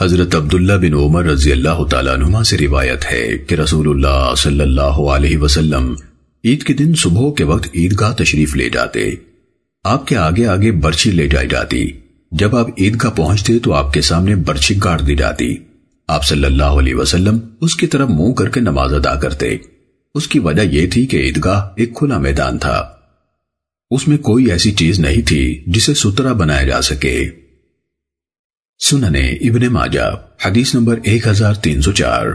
حضرت عبداللہ بن عمر رضی اللہ تعالیٰ عنہ سے روایت ہے کہ رسول اللہ صلی اللہ علیہ وسلم عید کے دن صبح کے وقت عیدگاہ تشریف لے جاتے۔ آپ کے آگے آگے برچی لے جائی جاتی۔ جب آپ عیدگاہ پہنچتے تو آپ کے سامنے برچی گاڑ دی جاتی۔ آپ صلی اللہ علیہ وسلم اس کی طرف منہ کر کے نماز ادا کرتے۔ اس کی وجہ یہ تھی کہ عیدگاہ ایک کھلا میدان تھا۔ اس میں کوئی ایسی چیز نہیں تھی جسے سترا بنایا جا سکے۔ سننے ابن ماجہ حدیث نمبر 1304